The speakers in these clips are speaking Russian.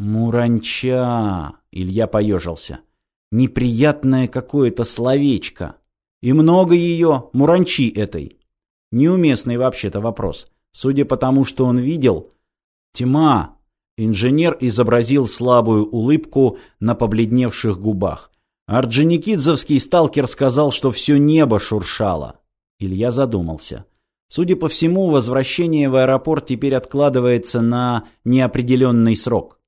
Муранча. Илья поежился. Неприятное какое-то словечко. И много ее, муранчи этой. Неуместный вообще-то вопрос. Судя по тому, что он видел... Тьма. Инженер изобразил слабую улыбку на побледневших губах. Орджоникидзовский сталкер сказал, что все небо шуршало. Илья задумался. Судя по всему, возвращение в аэропорт теперь откладывается на неопределенный срок.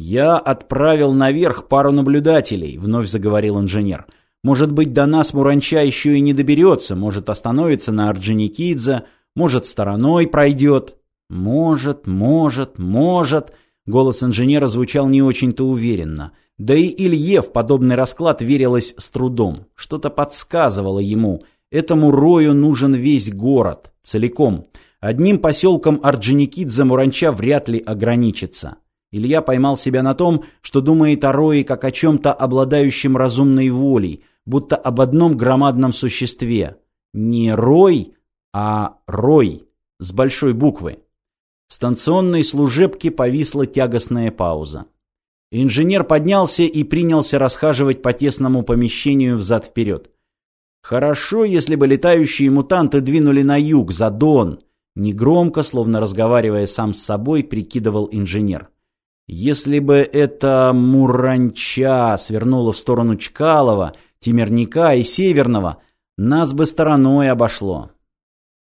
«Я отправил наверх пару наблюдателей», — вновь заговорил инженер. «Может быть, до нас Муранча еще и не доберется, может, остановится на Орджоникидзе, может, стороной пройдет». «Может, может, может...» Голос инженера звучал не очень-то уверенно. Да и Илье в подобный расклад верилось с трудом. Что-то подсказывало ему. Этому рою нужен весь город, целиком. Одним поселком Орджоникидзе Муранча вряд ли ограничится. Илья поймал себя на том, что думает о Рое как о чем-то обладающем разумной волей, будто об одном громадном существе. Не Рой, а Рой, с большой буквы. В станционной служебке повисла тягостная пауза. Инженер поднялся и принялся расхаживать по тесному помещению взад-вперед. Хорошо, если бы летающие мутанты двинули на юг, за Дон. Негромко, словно разговаривая сам с собой, прикидывал инженер. Если бы эта Муранча свернула в сторону Чкалова, Тимирника и Северного, нас бы стороной обошло.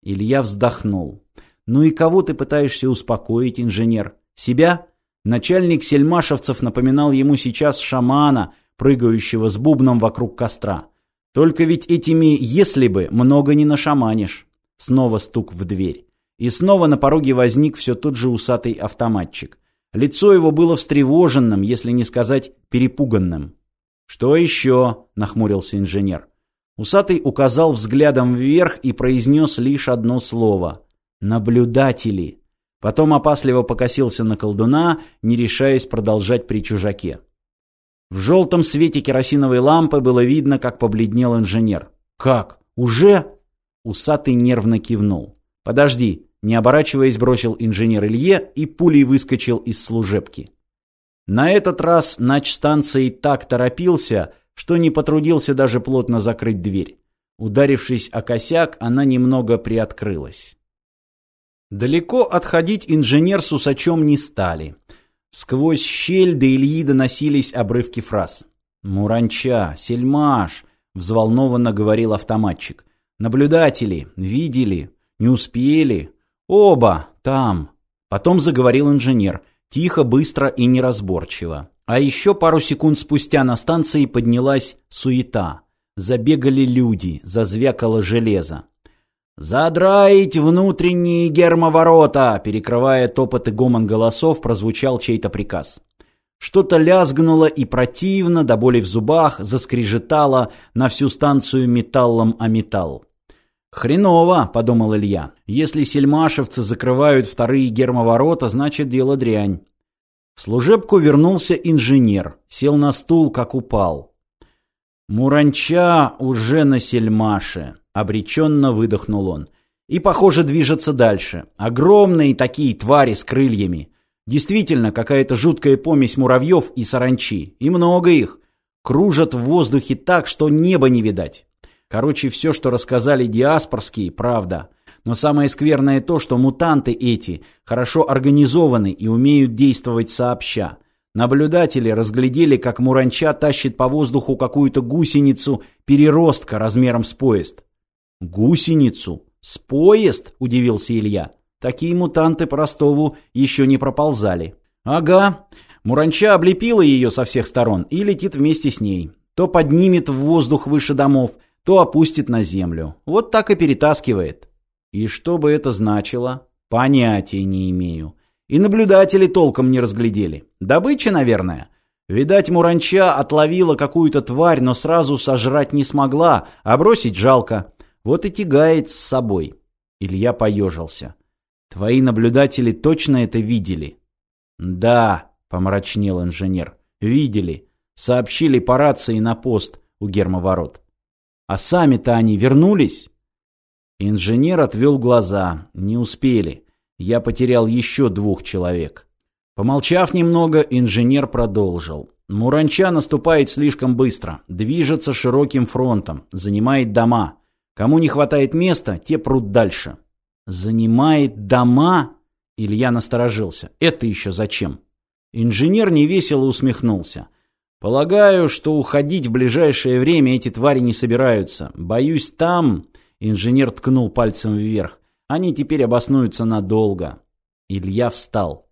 Илья вздохнул. Ну и кого ты пытаешься успокоить, инженер? Себя? Начальник сельмашевцев напоминал ему сейчас шамана, прыгающего с бубном вокруг костра. Только ведь этими «если бы» много не нашаманишь. Снова стук в дверь. И снова на пороге возник все тот же усатый автоматчик. Лицо его было встревоженным, если не сказать перепуганным. «Что еще?» – нахмурился инженер. Усатый указал взглядом вверх и произнес лишь одно слово – «наблюдатели». Потом опасливо покосился на колдуна, не решаясь продолжать при чужаке. В желтом свете керосиновой лампы было видно, как побледнел инженер. «Как? Уже?» Усатый нервно кивнул. «Подожди, не оборачиваясь, бросил инженер Илье и пулей выскочил из служебки. На этот раз начстанции так торопился, что не потрудился даже плотно закрыть дверь. Ударившись о косяк, она немного приоткрылась. Далеко отходить инженер с усачом не стали. Сквозь щель до Ильи доносились обрывки фраз. «Муранча, сельмаш», — взволнованно говорил автоматчик. «Наблюдатели, видели, не успели, «Оба! Там!» Потом заговорил инженер. Тихо, быстро и неразборчиво. А еще пару секунд спустя на станции поднялась суета. Забегали люди, зазвякало железо. «Задраить внутренние гермоворота!» Перекрывая топот и гомон голосов, прозвучал чей-то приказ. Что-то лязгнуло и противно, до боли в зубах, заскрежетало на всю станцию металлом о металл. «Хреново», — подумал Илья. «Если сельмашевцы закрывают вторые гермоворота, значит дело дрянь». В служебку вернулся инженер, сел на стул, как упал. «Муранча уже на сельмаше», — обреченно выдохнул он. «И, похоже, движется дальше. Огромные такие твари с крыльями. Действительно, какая-то жуткая помесь муравьев и саранчи. И много их. Кружат в воздухе так, что неба не видать. Короче, все, что рассказали диаспорские, правда. Но самое скверное то, что мутанты эти хорошо организованы и умеют действовать сообща. Наблюдатели разглядели, как Муранча тащит по воздуху какую-то гусеницу переростка размером с поезд. «Гусеницу? С поезд?» – удивился Илья. «Такие мутанты по Ростову еще не проползали». «Ага. Муранча облепила ее со всех сторон и летит вместе с ней. То поднимет в воздух выше домов, то опустит на землю. Вот так и перетаскивает. И что бы это значило? Понятия не имею. И наблюдатели толком не разглядели. Добыча, наверное. Видать, Муранча отловила какую-то тварь, но сразу сожрать не смогла, а бросить жалко. Вот и тягает с собой. Илья поежился. Твои наблюдатели точно это видели? Да, помрачнел инженер. Видели. Сообщили по рации на пост у гермоворот. А сами-то они вернулись? Инженер отвел глаза. Не успели. Я потерял еще двух человек. Помолчав немного, инженер продолжил. Муранча наступает слишком быстро, движется широким фронтом, занимает дома. Кому не хватает места, те прут дальше. Занимает дома? Илья насторожился. Это еще зачем? Инженер невесело усмехнулся. Полагаю, что уходить в ближайшее время эти твари не собираются. Боюсь, там... Инженер ткнул пальцем вверх. Они теперь обоснуются надолго. Илья встал.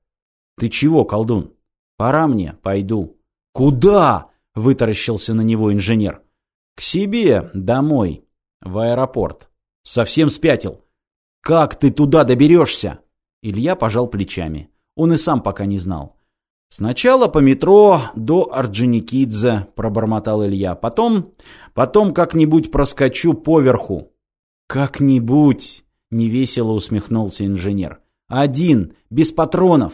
Ты чего, колдун? Пора мне, пойду. Куда? Вытаращился на него инженер. К себе, домой, в аэропорт. Совсем спятил. Как ты туда доберешься? Илья пожал плечами. Он и сам пока не знал. «Сначала по метро до Орджоникидзе», — пробормотал Илья. «Потом... потом как-нибудь проскочу поверху». «Как-нибудь», — невесело усмехнулся инженер. «Один, без патронов».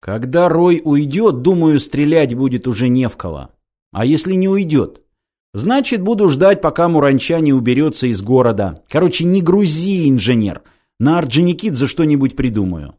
«Когда Рой уйдет, думаю, стрелять будет уже не в кого. А если не уйдет? Значит, буду ждать, пока Муранча не уберется из города. Короче, не грузи, инженер. На Орджоникидзе что-нибудь придумаю».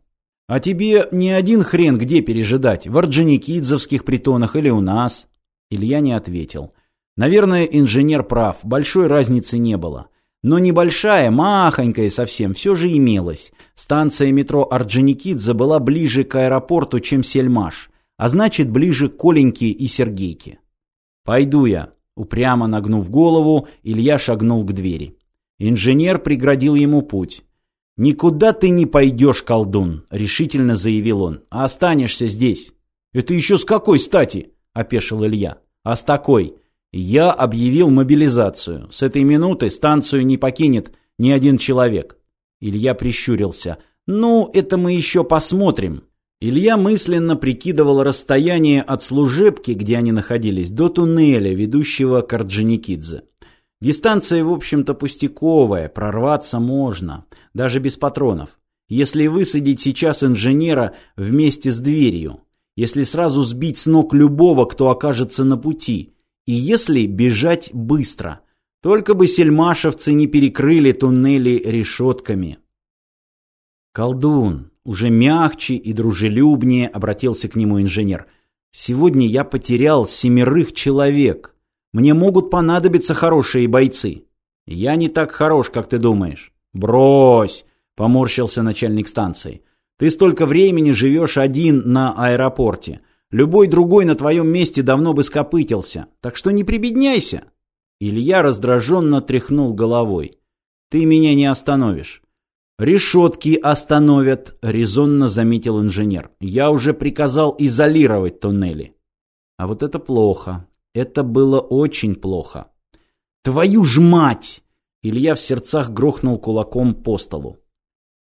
А тебе не один хрен где пережидать, в Орджоникидзовских притонах или у нас? Илья не ответил. Наверное, инженер прав, большой разницы не было. Но небольшая, махонькая совсем, все же имелась. Станция метро Орджоникидзе была ближе к аэропорту, чем Сельмаш, а значит, ближе к Коленьке и Сергейке. «Пойду я», — упрямо нагнув голову, Илья шагнул к двери. Инженер преградил ему путь. «Никуда ты не пойдешь, колдун», — решительно заявил он, — «а останешься здесь». «Это еще с какой стати?» — опешил Илья. «А с такой. Я объявил мобилизацию. С этой минуты станцию не покинет ни один человек». Илья прищурился. «Ну, это мы еще посмотрим». Илья мысленно прикидывал расстояние от служебки, где они находились, до туннеля, ведущего к Орджоникидзе. Дистанция, в общем-то, пустяковая, прорваться можно, даже без патронов. Если высадить сейчас инженера вместе с дверью, если сразу сбить с ног любого, кто окажется на пути, и если бежать быстро. Только бы сельмашевцы не перекрыли туннели решетками. «Колдун!» — уже мягче и дружелюбнее обратился к нему инженер. «Сегодня я потерял семерых человек». Мне могут понадобиться хорошие бойцы. Я не так хорош, как ты думаешь. Брось, поморщился начальник станции. Ты столько времени живешь один на аэропорте. Любой другой на твоем месте давно бы скопытился. Так что не прибедняйся. Илья раздраженно тряхнул головой. Ты меня не остановишь. Решетки остановят, резонно заметил инженер. Я уже приказал изолировать туннели. А вот это плохо. Это было очень плохо. «Твою ж мать!» Илья в сердцах грохнул кулаком по столу.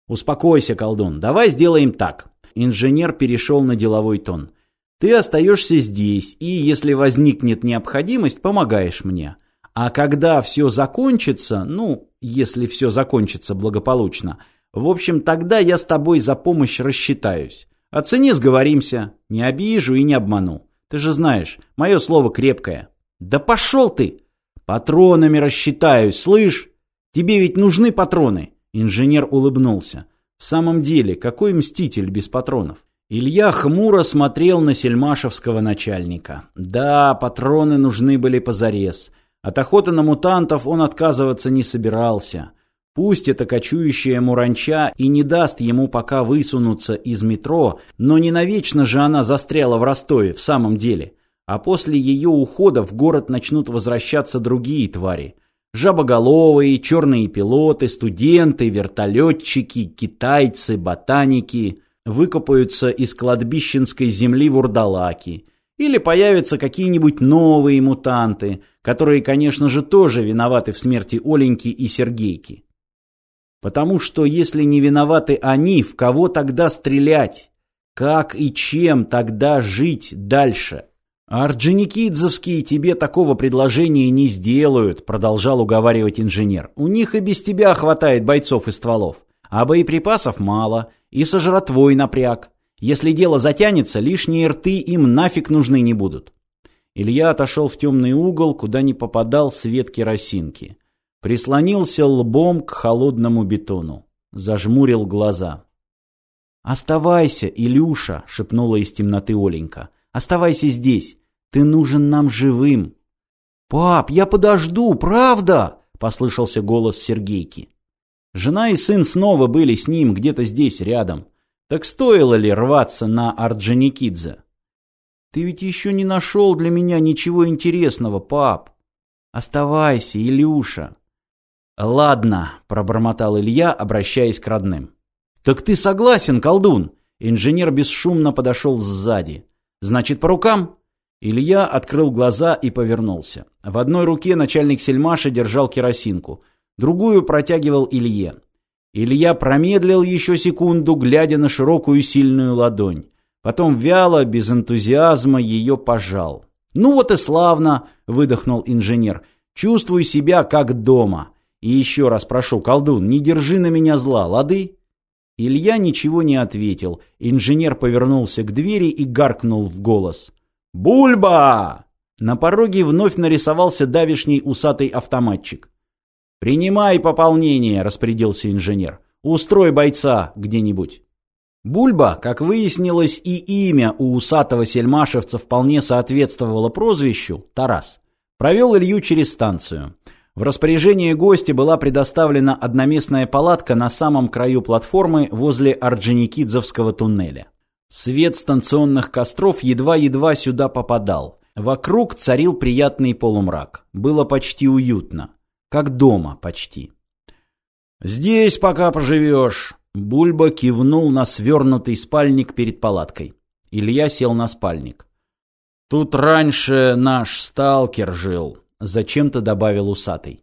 «Успокойся, колдун, давай сделаем так». Инженер перешел на деловой тон. «Ты остаешься здесь, и, если возникнет необходимость, помогаешь мне. А когда все закончится, ну, если все закончится благополучно, в общем, тогда я с тобой за помощь рассчитаюсь. О цене сговоримся, не обижу и не обману. Ты же знаешь, мое слово крепкое. Да пошел ты! Патронами рассчитаюсь, слышь? Тебе ведь нужны патроны. Инженер улыбнулся. В самом деле, какой мститель без патронов? Илья хмуро смотрел на сельмашевского начальника. Да, патроны нужны были позарез. От охоты на мутантов он отказываться не собирался. Пусть эта кочующая муранча и не даст ему пока высунуться из метро, но не навечно же она застряла в Ростове в самом деле. А после ее ухода в город начнут возвращаться другие твари. Жабоголовые, черные пилоты, студенты, вертолетчики, китайцы, ботаники выкопаются из кладбищенской земли вурдалаки. Или появятся какие-нибудь новые мутанты, которые, конечно же, тоже виноваты в смерти Оленьки и Сергейки. Потому что если не виноваты они, в кого тогда стрелять? Как и чем тогда жить дальше? «Орджоникидзовские тебе такого предложения не сделают», продолжал уговаривать инженер. «У них и без тебя хватает бойцов и стволов. А боеприпасов мало, и сожратвой напряг. Если дело затянется, лишние рты им нафиг нужны не будут». Илья отошел в темный угол, куда не попадал свет керосинки. Прислонился лбом к холодному бетону. Зажмурил глаза. «Оставайся, Илюша!» — шепнула из темноты Оленька. «Оставайся здесь. Ты нужен нам живым». «Пап, я подожду, правда?» — послышался голос Сергейки. Жена и сын снова были с ним где-то здесь, рядом. Так стоило ли рваться на Орджоникидзе? «Ты ведь еще не нашел для меня ничего интересного, пап. Оставайся, Илюша». «Ладно», — пробормотал Илья, обращаясь к родным. «Так ты согласен, колдун?» Инженер бесшумно подошел сзади. «Значит, по рукам?» Илья открыл глаза и повернулся. В одной руке начальник сельмаша держал керосинку, другую протягивал Илье. Илья промедлил еще секунду, глядя на широкую сильную ладонь. Потом вяло, без энтузиазма ее пожал. «Ну вот и славно!» — выдохнул инженер. «Чувствую себя как дома. И еще раз прошу, колдун, не держи на меня зла, лады?» Илья ничего не ответил. Инженер повернулся к двери и гаркнул в голос. «Бульба!» На пороге вновь нарисовался давишний усатый автоматчик. «Принимай пополнение», — распорядился инженер. «Устрой бойца где-нибудь». Бульба, как выяснилось, и имя у усатого сельмашевца вполне соответствовало прозвищу Тарас. Провел Илью через станцию. В распоряжение гостя была предоставлена одноместная палатка на самом краю платформы возле Орджоникидзевского туннеля. Свет станционных костров едва-едва сюда попадал. Вокруг царил приятный полумрак. Было почти уютно. Как дома почти. «Здесь пока поживешь», — Бульба кивнул на свернутый спальник перед палаткой. Илья сел на спальник. «Тут раньше наш сталкер жил», Зачем-то добавил усатый.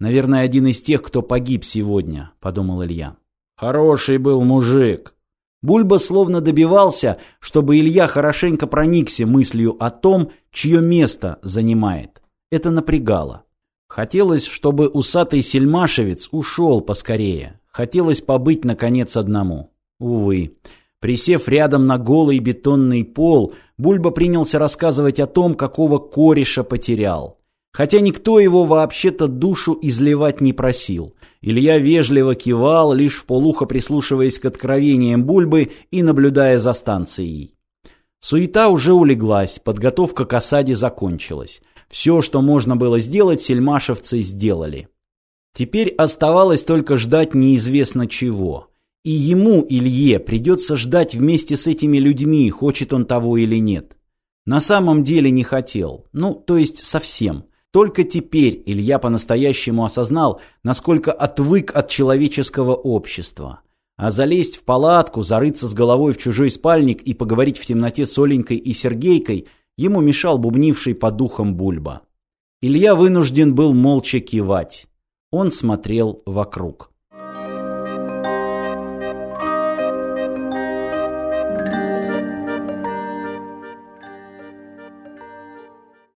Наверное, один из тех, кто погиб сегодня, подумал Илья. Хороший был мужик. Бульба словно добивался, чтобы Илья хорошенько проникся мыслью о том, чье место занимает. Это напрягало. Хотелось, чтобы усатый сельмашевец ушел поскорее. Хотелось побыть, наконец, одному. Увы. Присев рядом на голый бетонный пол, Бульба принялся рассказывать о том, какого кореша потерял. Хотя никто его вообще-то душу изливать не просил. Илья вежливо кивал, лишь в полухо прислушиваясь к откровениям Бульбы и наблюдая за станцией. Суета уже улеглась, подготовка к осаде закончилась. Все, что можно было сделать, сельмашевцы сделали. Теперь оставалось только ждать неизвестно чего. И ему, Илье, придется ждать вместе с этими людьми, хочет он того или нет. На самом деле не хотел. Ну, то есть совсем. Только теперь Илья по-настоящему осознал, насколько отвык от человеческого общества. А залезть в палатку, зарыться с головой в чужой спальник и поговорить в темноте с Оленькой и Сергейкой ему мешал бубнивший по духам Бульба. Илья вынужден был молча кивать. Он смотрел вокруг.